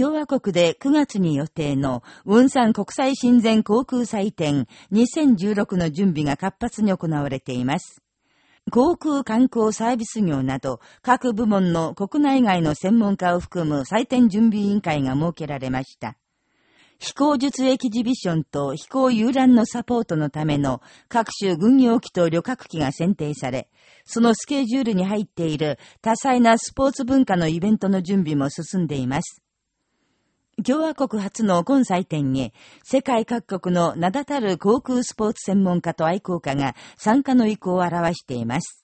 共和国で9月に予定の、ウンサン国際親善航空祭典2016の準備が活発に行われています。航空観光サービス業など、各部門の国内外の専門家を含む採点準備委員会が設けられました。飛行術エキジビションと飛行遊覧のサポートのための各種軍用機と旅客機が選定され、そのスケジュールに入っている多彩なスポーツ文化のイベントの準備も進んでいます。共和国初の今祭典へ、世界各国の名だたる航空スポーツ専門家と愛好家が参加の意向を表しています。